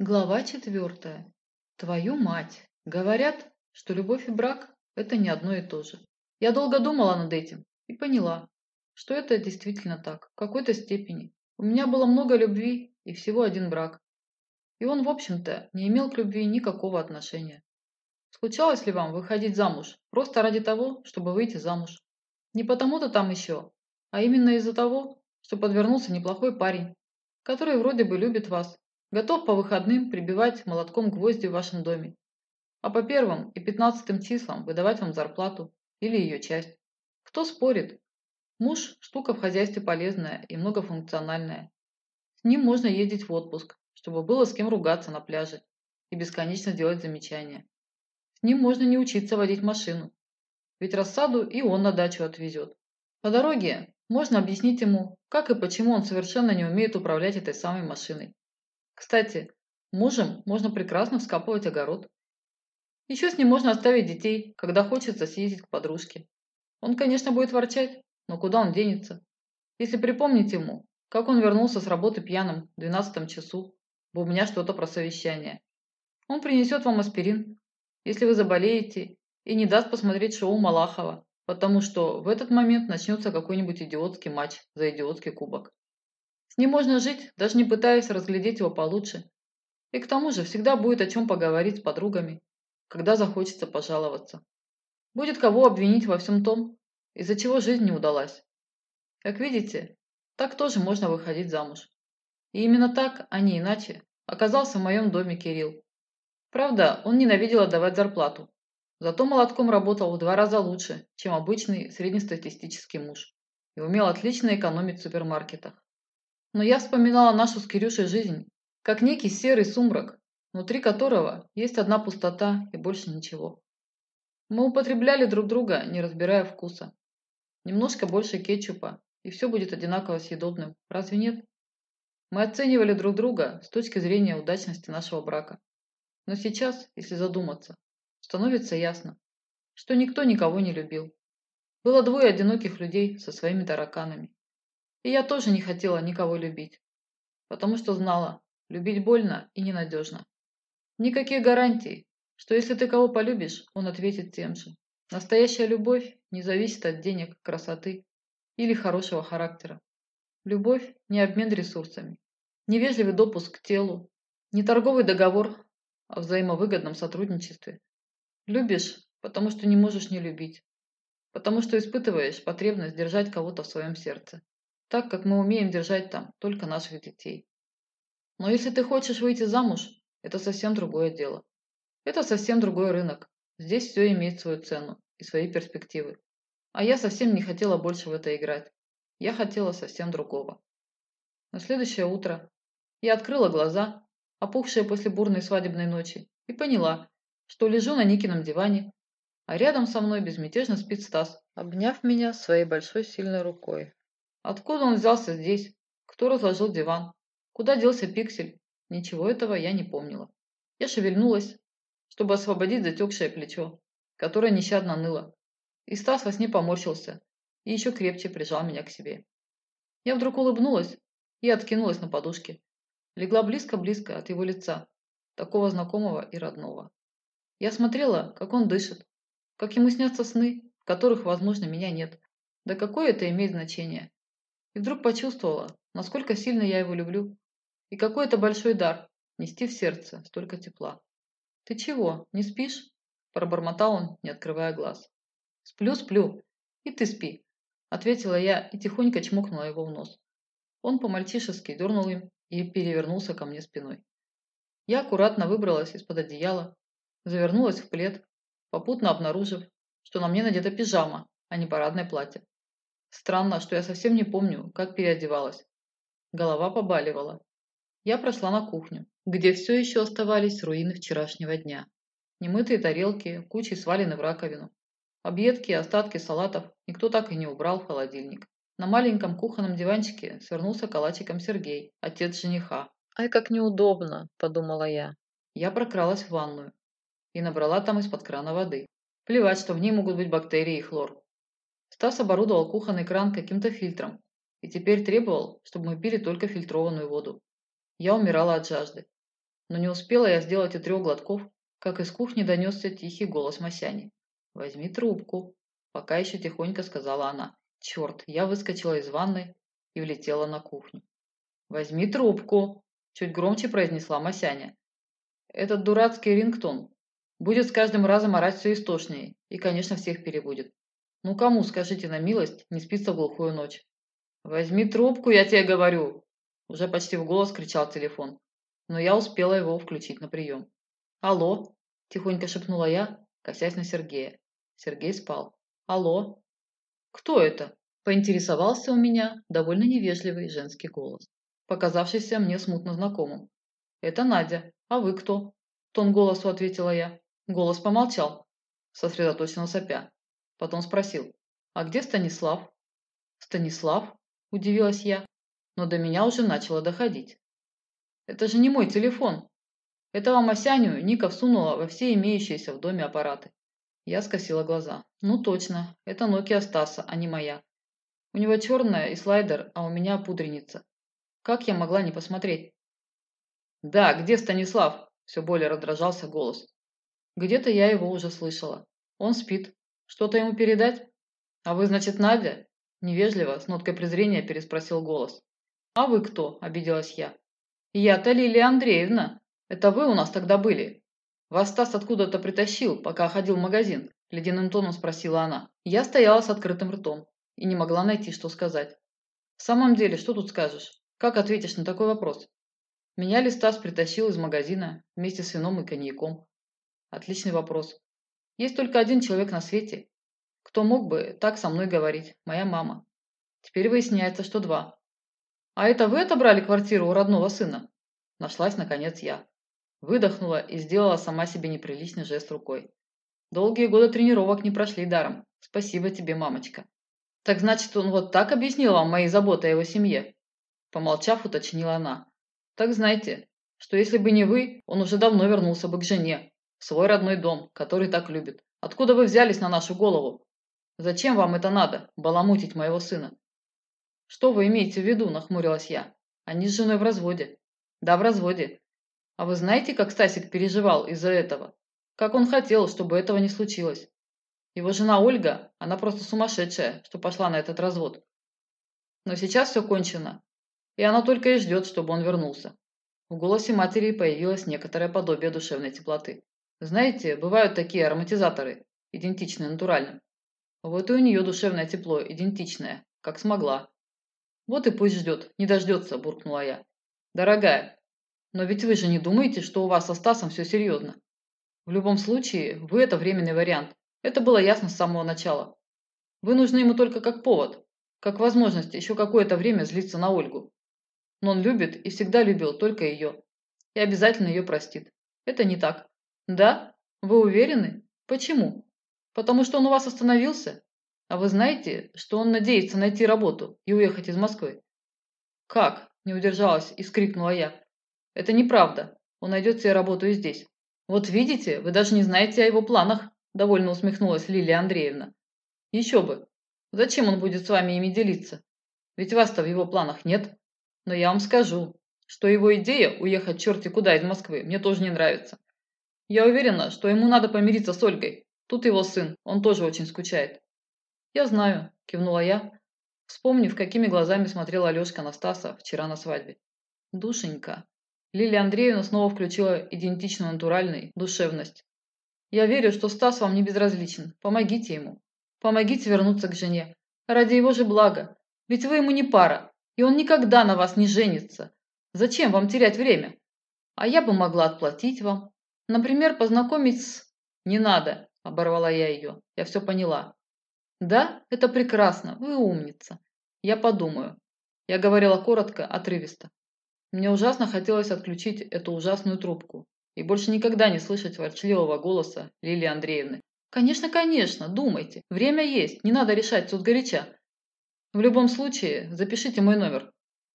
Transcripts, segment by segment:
Глава четвертая. Твою мать! Говорят, что любовь и брак – это не одно и то же. Я долго думала над этим и поняла, что это действительно так, в какой-то степени. У меня было много любви и всего один брак. И он, в общем-то, не имел к любви никакого отношения. Случалось ли вам выходить замуж просто ради того, чтобы выйти замуж? Не потому-то там еще, а именно из-за того, что подвернулся неплохой парень, который вроде бы любит вас Готов по выходным прибивать молотком гвозди в вашем доме, а по первым и пятнадцатым числам выдавать вам зарплату или ее часть. Кто спорит? Муж – штука в хозяйстве полезная и многофункциональная. С ним можно ездить в отпуск, чтобы было с кем ругаться на пляже и бесконечно делать замечания. С ним можно не учиться водить машину, ведь рассаду и он на дачу отвезет. По дороге можно объяснить ему, как и почему он совершенно не умеет управлять этой самой машиной. Кстати, мужем можно прекрасно вскапывать огород. Еще с ним можно оставить детей, когда хочется съездить к подружке. Он, конечно, будет ворчать, но куда он денется? Если припомнить ему, как он вернулся с работы пьяным в двенадцатом часу, у меня что-то про совещание. Он принесет вам аспирин, если вы заболеете, и не даст посмотреть шоу Малахова, потому что в этот момент начнется какой-нибудь идиотский матч за идиотский кубок. С ним можно жить, даже не пытаясь разглядеть его получше. И к тому же всегда будет о чем поговорить с подругами, когда захочется пожаловаться. Будет кого обвинить во всем том, из-за чего жизнь не удалась. Как видите, так тоже можно выходить замуж. И именно так, а не иначе, оказался в моем доме Кирилл. Правда, он ненавидел отдавать зарплату. Зато молотком работал в два раза лучше, чем обычный среднестатистический муж. И умел отлично экономить в супермаркетах. Но я вспоминала нашу с Кирюшей жизнь, как некий серый сумрак, внутри которого есть одна пустота и больше ничего. Мы употребляли друг друга, не разбирая вкуса. Немножко больше кетчупа, и все будет одинаково съедобным. Разве нет? Мы оценивали друг друга с точки зрения удачности нашего брака. Но сейчас, если задуматься, становится ясно, что никто никого не любил. Было двое одиноких людей со своими тараканами. И я тоже не хотела никого любить, потому что знала, любить больно и ненадежно. Никаких гарантий, что если ты кого полюбишь, он ответит тем же. Настоящая любовь не зависит от денег, красоты или хорошего характера. Любовь – не обмен ресурсами, не вежливый допуск к телу, не торговый договор о взаимовыгодном сотрудничестве. Любишь, потому что не можешь не любить, потому что испытываешь потребность держать кого-то в своем сердце так как мы умеем держать там только наших детей. Но если ты хочешь выйти замуж, это совсем другое дело. Это совсем другой рынок. Здесь все имеет свою цену и свои перспективы. А я совсем не хотела больше в это играть. Я хотела совсем другого. На следующее утро я открыла глаза, опухшие после бурной свадебной ночи, и поняла, что лежу на Никином диване, а рядом со мной безмятежно спит Стас, обняв меня своей большой сильной рукой. Откуда он взялся здесь? Кто разложил диван? Куда делся пиксель? Ничего этого я не помнила. Я шевельнулась, чтобы освободить затекшее плечо, которое нещадно ныло. И Стас во сне поморщился и еще крепче прижал меня к себе. Я вдруг улыбнулась и откинулась на подушке. Легла близко-близко от его лица, такого знакомого и родного. Я смотрела, как он дышит, как ему снятся сны, в которых, возможно, меня нет. Да какое это имеет значение? И вдруг почувствовала, насколько сильно я его люблю. И какой это большой дар – нести в сердце столько тепла. «Ты чего, не спишь?» – пробормотал он, не открывая глаз. «Сплю, сплю. И ты спи», – ответила я и тихонько чмокнула его в нос. Он по-мальчишески дернул им и перевернулся ко мне спиной. Я аккуратно выбралась из-под одеяла, завернулась в плед, попутно обнаружив, что на мне надета пижама, а не парадное платье. Странно, что я совсем не помню, как переодевалась. Голова побаливала. Я прошла на кухню, где все еще оставались руины вчерашнего дня. Немытые тарелки, кучи свалены в раковину. Объедки и остатки салатов никто так и не убрал в холодильник. На маленьком кухонном диванчике свернулся калачиком Сергей, отец жениха. «Ай, как неудобно!» – подумала я. Я прокралась в ванную и набрала там из-под крана воды. Плевать, что в ней могут быть бактерии и хлор. Стас оборудовал кухонный кран каким-то фильтром и теперь требовал, чтобы мы пили только фильтрованную воду. Я умирала от жажды. Но не успела я сделать и трех глотков, как из кухни донесся тихий голос Масяни. «Возьми трубку», – пока еще тихонько сказала она. Черт, я выскочила из ванной и влетела на кухню. «Возьми трубку», – чуть громче произнесла Масяня. «Этот дурацкий рингтон будет с каждым разом орать все истошнее и, конечно, всех перебудет. Ну кому, скажите на милость, не спится в глухую ночь?» «Возьми трубку, я тебе говорю!» Уже почти в голос кричал телефон, но я успела его включить на прием. «Алло!» – тихонько шепнула я, косясь на Сергея. Сергей спал. «Алло!» «Кто это?» – поинтересовался у меня довольно невежливый женский голос, показавшийся мне смутно знакомым. «Это Надя. А вы кто?» – тон голосу ответила я. Голос помолчал, сосредоточенно сопя. Потом спросил. «А где Станислав?» «Станислав?» – удивилась я, но до меня уже начало доходить. «Это же не мой телефон. Это вам Осяню Ника всунула во все имеющиеся в доме аппараты». Я скосила глаза. «Ну точно, это Nokia Стаса, а не моя. У него черная и слайдер, а у меня пудреница. Как я могла не посмотреть?» «Да, где Станислав?» – все более раздражался голос. «Где-то я его уже слышала. Он спит. Что-то ему передать? А вы, значит, Надя?» Невежливо, с ноткой презрения переспросил голос. «А вы кто?» – обиделась я. «Я-то Лилия Андреевна. Это вы у нас тогда были?» «Вас Стас откуда-то притащил, пока ходил в магазин?» – ледяным тоном спросила она. Я стояла с открытым ртом и не могла найти, что сказать. «В самом деле, что тут скажешь? Как ответишь на такой вопрос?» Меня ли Стас притащил из магазина вместе с вином и коньяком? Отличный вопрос. Есть только один человек на свете, кто мог бы так со мной говорить? Моя мама. Теперь выясняется, что два. А это вы отобрали квартиру у родного сына? Нашлась, наконец, я. Выдохнула и сделала сама себе неприличный жест рукой. Долгие годы тренировок не прошли даром. Спасибо тебе, мамочка. Так значит, он вот так объяснил вам мои заботы о его семье? Помолчав, уточнила она. Так знаете, что если бы не вы, он уже давно вернулся бы к жене, свой родной дом, который так любит. Откуда вы взялись на нашу голову? Зачем вам это надо, баламутить моего сына? Что вы имеете в виду, нахмурилась я. Они с женой в разводе. Да, в разводе. А вы знаете, как Стасик переживал из-за этого? Как он хотел, чтобы этого не случилось? Его жена Ольга, она просто сумасшедшая, что пошла на этот развод. Но сейчас все кончено, и она только и ждет, чтобы он вернулся. В голосе матери появилось некоторое подобие душевной теплоты. Знаете, бывают такие ароматизаторы, идентичные натуральным. Вот и у нее душевное тепло, идентичное, как смогла. Вот и пусть ждет, не дождется, буркнула я. Дорогая, но ведь вы же не думаете, что у вас со Стасом все серьезно? В любом случае, вы это временный вариант. Это было ясно с самого начала. Вы нужны ему только как повод, как возможность еще какое-то время злиться на Ольгу. Но он любит и всегда любил только ее. И обязательно ее простит. Это не так. Да? Вы уверены? Почему? Потому что он у вас остановился? А вы знаете, что он надеется найти работу и уехать из Москвы? Как? Не удержалась и скрикнула я. Это неправда. Он найдет себе работу и здесь. Вот видите, вы даже не знаете о его планах, довольно усмехнулась Лилия Андреевна. Еще бы. Зачем он будет с вами ими делиться? Ведь вас-то в его планах нет. Но я вам скажу, что его идея уехать черти куда из Москвы мне тоже не нравится. Я уверена, что ему надо помириться с Ольгой, Тут его сын, он тоже очень скучает. Я знаю, кивнула я, вспомнив, какими глазами смотрела Алешка на Стаса вчера на свадьбе. Душенька. Лилия Андреевна снова включила идентичную натуральной душевность. Я верю, что Стас вам не безразличен. Помогите ему. Помогите вернуться к жене. Ради его же блага. Ведь вы ему не пара, и он никогда на вас не женится. Зачем вам терять время? А я бы могла отплатить вам. Например, познакомить с... Не надо, Оборвала я ее. Я все поняла. Да, это прекрасно. Вы умница. Я подумаю. Я говорила коротко, отрывисто. Мне ужасно хотелось отключить эту ужасную трубку и больше никогда не слышать ворчливого голоса Лилии Андреевны. «Конечно, конечно, думайте. Время есть, не надо решать тут горяча. В любом случае, запишите мой номер.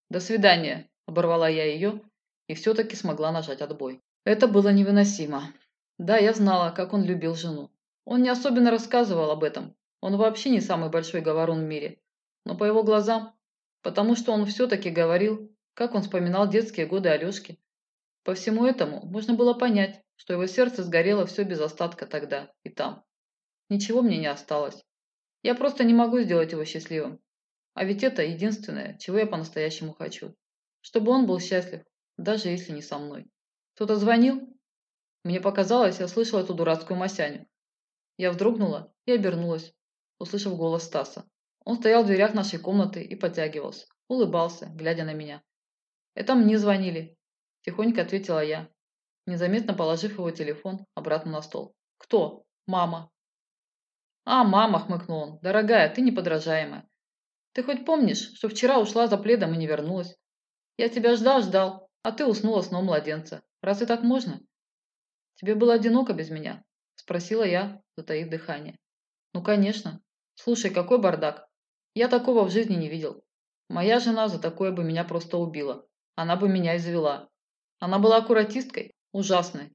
До свидания», – оборвала я ее и все-таки смогла нажать отбой. Это было невыносимо. Да, я знала, как он любил жену. Он не особенно рассказывал об этом. Он вообще не самый большой говорун в мире. Но по его глазам, потому что он все-таки говорил, как он вспоминал детские годы Алешки. По всему этому можно было понять, что его сердце сгорело все без остатка тогда и там. Ничего мне не осталось. Я просто не могу сделать его счастливым. А ведь это единственное, чего я по-настоящему хочу. Чтобы он был счастлив, даже если не со мной. Кто-то звонил? Мне показалось, я слышала эту дурацкую масяню. Я вздрогнула и обернулась, услышав голос Стаса. Он стоял в дверях нашей комнаты и подтягивался, улыбался, глядя на меня. «Это мне звонили», – тихонько ответила я, незаметно положив его телефон обратно на стол. «Кто? Мама». «А, мама», – хмыкнул он, – «дорогая, ты неподражаемая. Ты хоть помнишь, что вчера ушла за пледом и не вернулась? Я тебя ждал-ждал, а ты уснула сном младенца. Разве так можно?» «Тебе было одиноко без меня?» – спросила я, затаив дыхание. «Ну, конечно. Слушай, какой бардак. Я такого в жизни не видел. Моя жена за такое бы меня просто убила. Она бы меня и завела. Она была аккуратисткой, ужасной.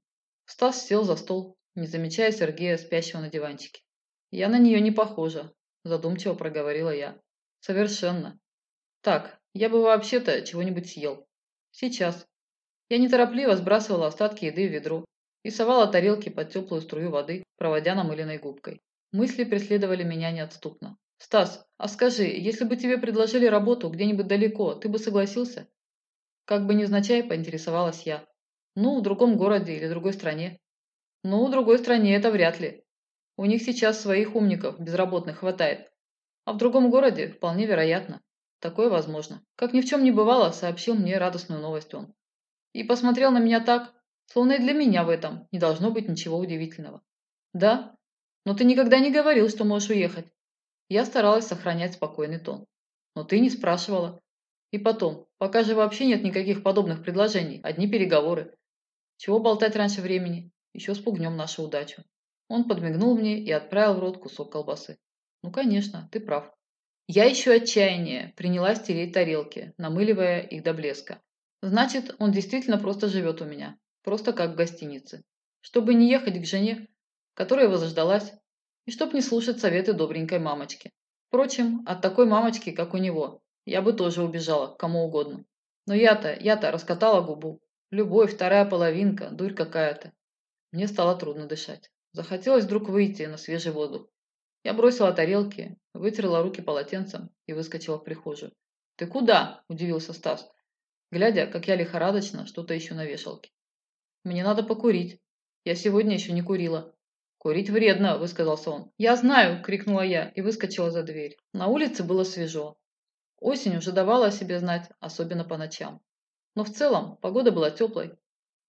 Стас сел за стол, не замечая Сергея, спящего на диванчике. «Я на нее не похожа», – задумчиво проговорила я. «Совершенно. Так, я бы вообще-то чего-нибудь съел. Сейчас». Я неторопливо сбрасывала остатки еды в ведро и совала тарелки под теплую струю воды, проводя намыленной губкой. Мысли преследовали меня неотступно. «Стас, а скажи, если бы тебе предложили работу где-нибудь далеко, ты бы согласился?» Как бы невзначай поинтересовалась я. «Ну, в другом городе или другой стране». «Ну, в другой стране это вряд ли. У них сейчас своих умников, безработных, хватает. А в другом городе вполне вероятно. Такое возможно. Как ни в чем не бывало, сообщил мне радостную новость он. И посмотрел на меня так, словно и для меня в этом не должно быть ничего удивительного. Да? Но ты никогда не говорил, что можешь уехать. Я старалась сохранять спокойный тон. Но ты не спрашивала. И потом, пока же вообще нет никаких подобных предложений, одни переговоры. Чего болтать раньше времени? Еще спугнем нашу удачу. Он подмигнул мне и отправил в рот кусок колбасы. Ну, конечно, ты прав. Я еще отчаяние принялась тереть тарелки, намыливая их до блеска. Значит, он действительно просто живет у меня. Просто как в гостинице. Чтобы не ехать к жене, которая его заждалась, и чтоб не слушать советы добренькой мамочки. Впрочем, от такой мамочки, как у него, я бы тоже убежала, кому угодно. Но я-то, я-то раскатала губу. Любовь, вторая половинка, дурь какая-то. Мне стало трудно дышать. Захотелось вдруг выйти на свежий воздух. Я бросила тарелки, вытерла руки полотенцем и выскочила в прихожую. «Ты куда?» – удивился Стас, глядя, как я лихорадочно что-то ищу на вешалке. «Мне надо покурить. Я сегодня еще не курила». «Курить вредно», – высказался он. «Я знаю!» – крикнула я и выскочила за дверь. На улице было свежо. Осень уже давала о себе знать, особенно по ночам. Но в целом погода была теплой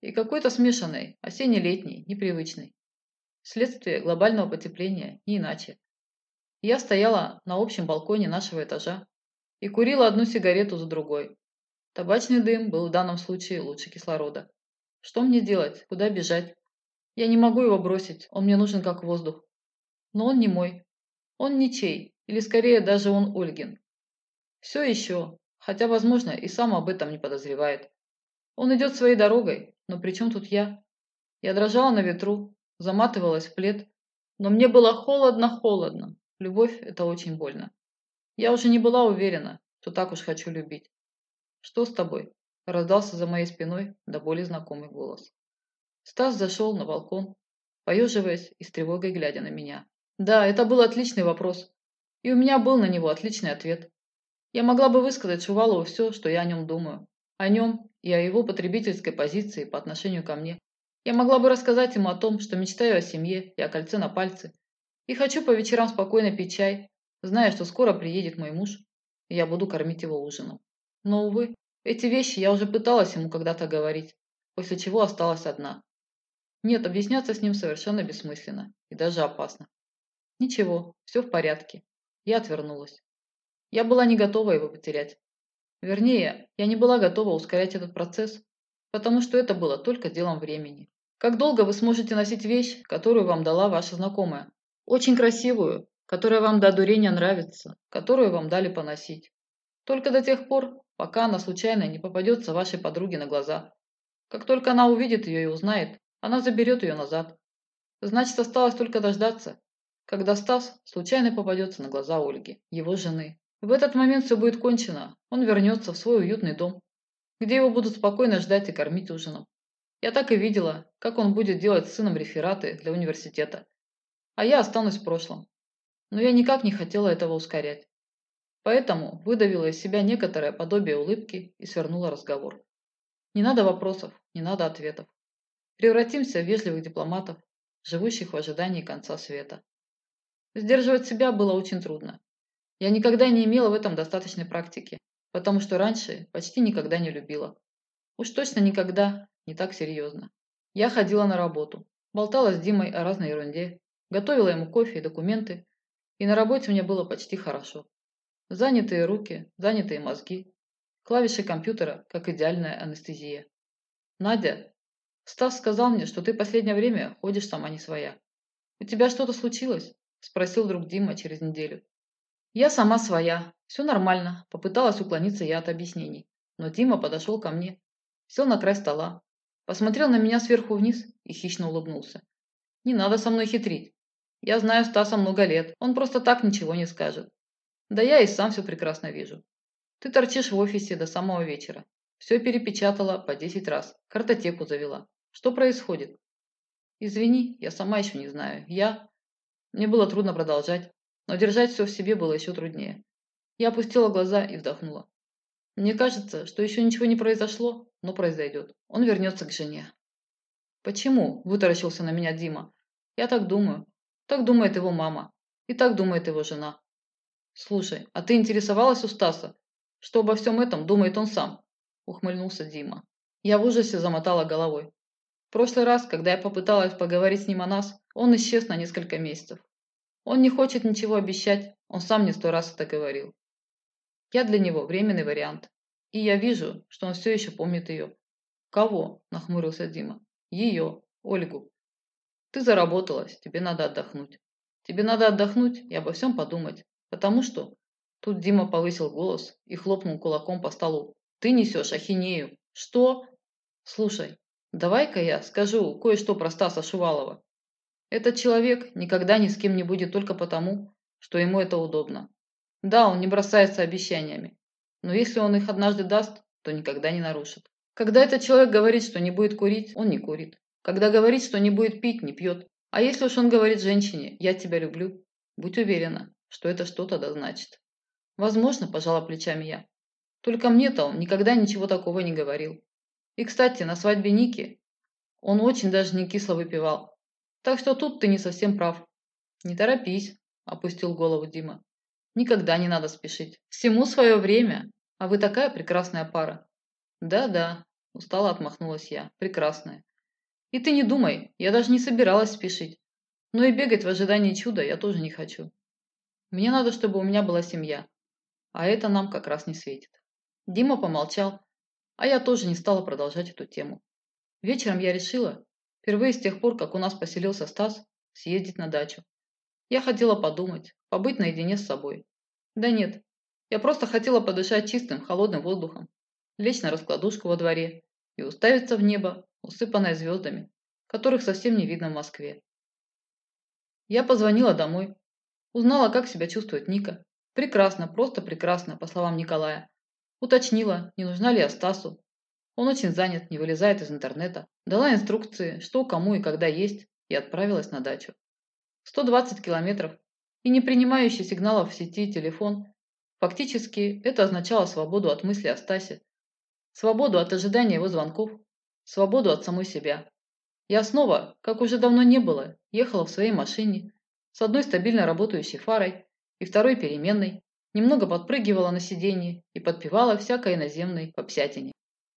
и какой-то смешанной, осенне-летней, непривычной. Следствие глобального потепления, не иначе. Я стояла на общем балконе нашего этажа и курила одну сигарету за другой. Табачный дым был в данном случае лучше кислорода. Что мне делать? Куда бежать? Я не могу его бросить, он мне нужен как воздух. Но он не мой. Он ничей, или скорее даже он Ольгин. Все еще, хотя, возможно, и сам об этом не подозревает. Он идет своей дорогой, но при чем тут я? Я дрожала на ветру, заматывалась в плед, но мне было холодно-холодно. Любовь – это очень больно. Я уже не была уверена, что так уж хочу любить. «Что с тобой?» – раздался за моей спиной до боли знакомый голос. Стас зашел на балкон, поеживаясь и с тревогой глядя на меня. Да, это был отличный вопрос. И у меня был на него отличный ответ. Я могла бы высказать Шувалову все, что я о нем думаю. О нем и о его потребительской позиции по отношению ко мне. Я могла бы рассказать ему о том, что мечтаю о семье и о кольце на пальце. И хочу по вечерам спокойно пить чай, зная, что скоро приедет мой муж, и я буду кормить его ужином. Но, увы, эти вещи я уже пыталась ему когда-то говорить, после чего осталась одна. Нет, объясняться с ним совершенно бессмысленно и даже опасно. Ничего, все в порядке. Я отвернулась. Я была не готова его потерять. Вернее, я не была готова ускорять этот процесс, потому что это было только делом времени. Как долго вы сможете носить вещь, которую вам дала ваша знакомая? Очень красивую, которая вам до дурения нравится, которую вам дали поносить. Только до тех пор, пока она случайно не попадется вашей подруге на глаза. Как только она увидит ее и узнает, она заберет ее назад. Значит, осталось только дождаться, когда Стас случайно попадется на глаза Ольги, его жены. В этот момент все будет кончено. Он вернется в свой уютный дом, где его будут спокойно ждать и кормить ужином. Я так и видела, как он будет делать с сыном рефераты для университета. А я останусь в прошлом. Но я никак не хотела этого ускорять. Поэтому выдавила из себя некоторое подобие улыбки и свернула разговор. Не надо вопросов, не надо ответов. Превратимся в вежливых дипломатов, живущих в ожидании конца света. Сдерживать себя было очень трудно. Я никогда не имела в этом достаточной практики, потому что раньше почти никогда не любила. Уж точно никогда не так серьезно. Я ходила на работу, болтала с Димой о разной ерунде, готовила ему кофе и документы, и на работе мне было почти хорошо. Занятые руки, занятые мозги, клавиши компьютера, как идеальная анестезия. Надя, Стас сказал мне, что ты последнее время ходишь сама не своя. У тебя что-то случилось? Спросил друг Дима через неделю. Я сама своя. Все нормально. Попыталась уклониться я от объяснений. Но Дима подошел ко мне. Сел на край стола. Посмотрел на меня сверху вниз и хищно улыбнулся. Не надо со мной хитрить. Я знаю Стаса много лет. Он просто так ничего не скажет. Да я и сам все прекрасно вижу. Ты торчишь в офисе до самого вечера. Все перепечатала по десять раз. Картотеку завела. Что происходит? Извини, я сама еще не знаю. Я... Мне было трудно продолжать, но держать все в себе было еще труднее. Я опустила глаза и вдохнула. Мне кажется, что еще ничего не произошло, но произойдет. Он вернется к жене. Почему? Вытаращился на меня Дима. Я так думаю. Так думает его мама. И так думает его жена. Слушай, а ты интересовалась у Стаса? Что обо всем этом думает он сам? Ухмыльнулся Дима. Я в ужасе замотала головой прошлый раз, когда я попыталась поговорить с ним о нас, он исчез на несколько месяцев. Он не хочет ничего обещать, он сам мне сто раз это говорил. Я для него временный вариант. И я вижу, что он все еще помнит ее. Кого? Нахмурился Дима. Ее, Ольгу. Ты заработалась, тебе надо отдохнуть. Тебе надо отдохнуть и обо всем подумать. Потому что... Тут Дима повысил голос и хлопнул кулаком по столу. Ты несешь ахинею. Что? Слушай, Давай-ка я скажу кое-что про Стаса Шувалова. Этот человек никогда ни с кем не будет только потому, что ему это удобно. Да, он не бросается обещаниями, но если он их однажды даст, то никогда не нарушит. Когда этот человек говорит, что не будет курить, он не курит. Когда говорит, что не будет пить, не пьет. А если уж он говорит женщине «я тебя люблю», будь уверена, что это что-то да значит. Возможно, пожала плечами я. Только мне-то он никогда ничего такого не говорил. И, кстати, на свадьбе Ники он очень даже не кисло выпивал. Так что тут ты не совсем прав. Не торопись, опустил голову Дима. Никогда не надо спешить. Всему свое время. А вы такая прекрасная пара. Да-да, устало отмахнулась я. Прекрасная. И ты не думай, я даже не собиралась спешить. Но и бегать в ожидании чуда я тоже не хочу. Мне надо, чтобы у меня была семья. А это нам как раз не светит. Дима помолчал, а я тоже не стала продолжать эту тему. Вечером я решила, впервые с тех пор, как у нас поселился Стас, съездить на дачу. Я хотела подумать, побыть наедине с собой. Да нет, я просто хотела подышать чистым, холодным воздухом, лечь на раскладушку во дворе и уставиться в небо, усыпанное звездами, которых совсем не видно в Москве. Я позвонила домой, узнала, как себя чувствует Ника. Прекрасно, просто прекрасно, по словам Николая. Уточнила, не нужна ли я Стасу. Он очень занят, не вылезает из интернета. Дала инструкции, что, кому и когда есть, и отправилась на дачу. 120 километров и не принимающий сигналов в сети телефон. Фактически это означало свободу от мысли о Стасе, свободу от ожидания его звонков, свободу от самой себя. Я снова, как уже давно не было, ехала в своей машине с одной стабильно работающей фарой и второй переменной, немного подпрыгивала на сиденье и подпевала всякой иноземной попсятине.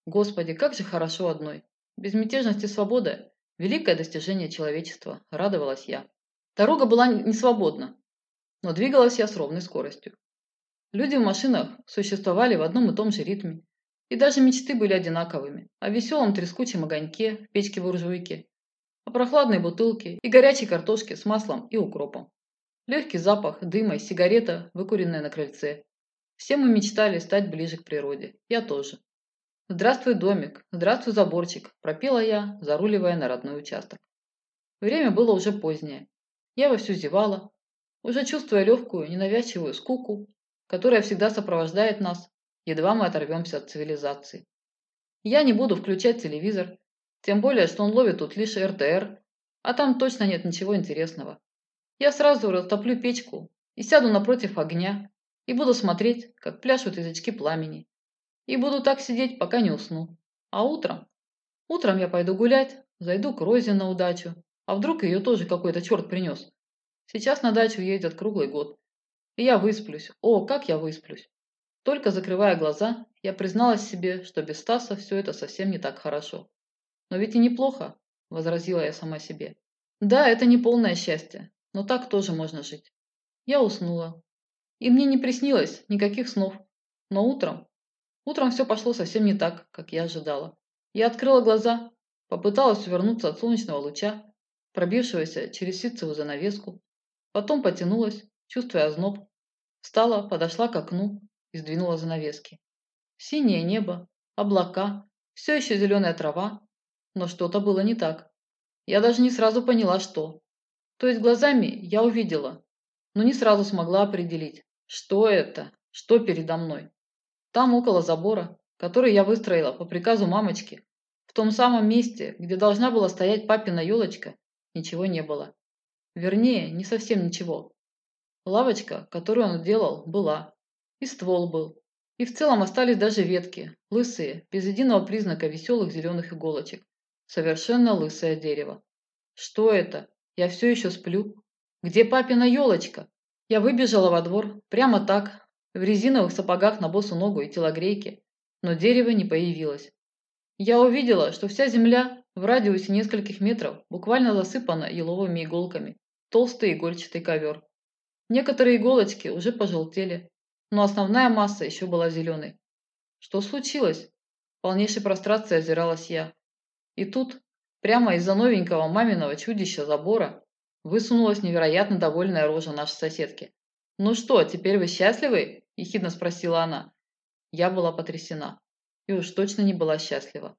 Господи, как же хорошо одной. Безмятежность и свобода – великое достижение человечества, радовалась я. Дорога была не свободна, но двигалась я с ровной скоростью. Люди в машинах существовали в одном и том же ритме, и даже мечты были одинаковыми о веселом трескучем огоньке в печке-буржуйке, о прохладной бутылке и горячей картошке с маслом и укропом. Легкий запах дыма и сигарета, выкуренная на крыльце. Все мы мечтали стать ближе к природе. Я тоже. «Здравствуй, домик! Здравствуй, заборчик!» – пропела я, заруливая на родной участок. Время было уже позднее. Я вовсю зевала, уже чувствуя легкую, ненавязчивую скуку, которая всегда сопровождает нас, едва мы оторвемся от цивилизации. Я не буду включать телевизор, Тем более, что он ловит тут лишь РТР, а там точно нет ничего интересного. Я сразу растоплю печку и сяду напротив огня и буду смотреть, как пляшут язычки пламени. И буду так сидеть, пока не усну. А утром? Утром я пойду гулять, зайду к Розе на удачу. А вдруг ее тоже какой-то черт принес? Сейчас на дачу ездят круглый год. И я высплюсь. О, как я высплюсь. Только закрывая глаза, я призналась себе, что без Стаса все это совсем не так хорошо. «Но ведь и неплохо», – возразила я сама себе. «Да, это не полное счастье, но так тоже можно жить». Я уснула. И мне не приснилось никаких снов. Но утром... Утром все пошло совсем не так, как я ожидала. Я открыла глаза, попыталась увернуться от солнечного луча, пробившегося через ситцевую занавеску. Потом потянулась, чувствуя озноб. Встала, подошла к окну и сдвинула занавески. Синее небо, облака, все еще зеленая трава, но что-то было не так. Я даже не сразу поняла, что. То есть глазами я увидела, но не сразу смогла определить, что это, что передо мной. Там, около забора, который я выстроила по приказу мамочки, в том самом месте, где должна была стоять папина елочка, ничего не было. Вернее, не совсем ничего. Лавочка, которую он делал, была. И ствол был. И в целом остались даже ветки, лысые, без единого признака веселых зеленых иголочек. Совершенно лысое дерево. Что это? Я все еще сплю. Где папина елочка? Я выбежала во двор, прямо так, в резиновых сапогах на босу ногу и телогрейке, но дерево не появилось. Я увидела, что вся земля в радиусе нескольких метров буквально засыпана еловыми иголками, толстый игольчатый ковер. Некоторые иголочки уже пожелтели, но основная масса еще была зеленой. Что случилось? В полнейшей прострации озиралась я. И тут, прямо из-за новенького маминого чудища забора, высунулась невероятно довольная рожа нашей соседки. «Ну что, теперь вы счастливы?» – ехидно спросила она. Я была потрясена. И уж точно не была счастлива.